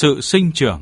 sự sinh trưởng.